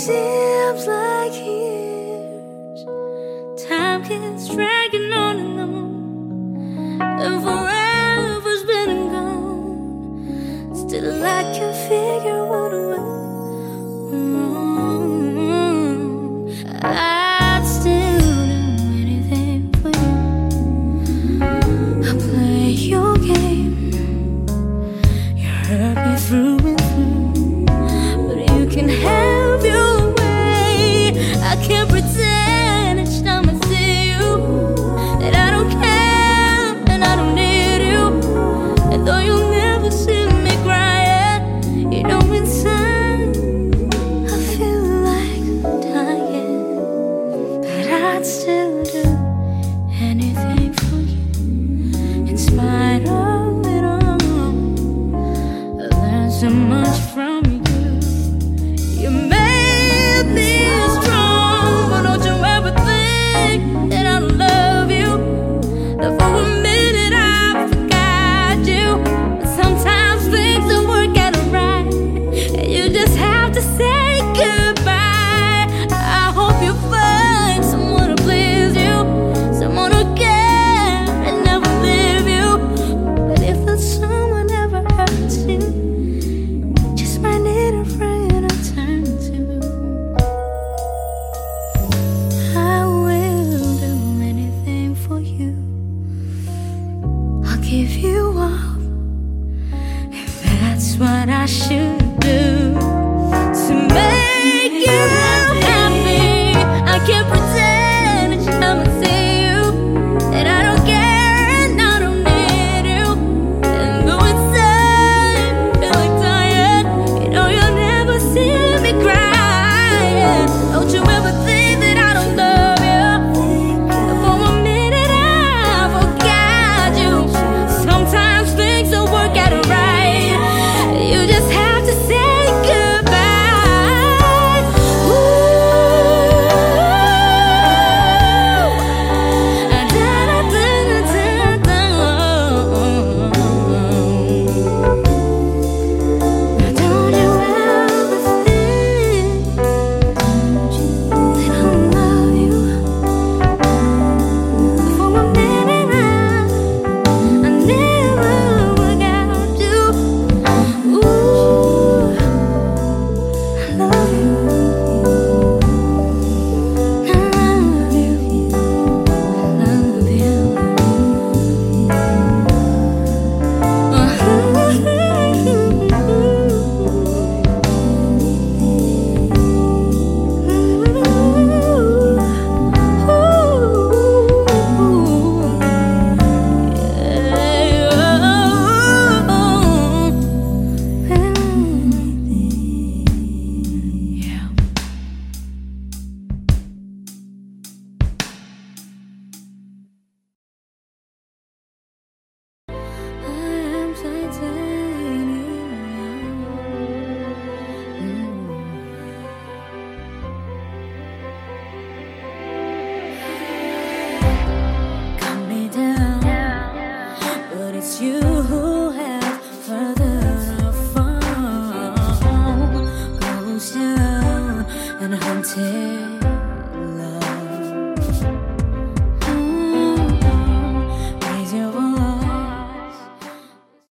seems like years. Time can stretch. I'd still do anything for you. In spite of it all, so much. give you up if that's what I should. take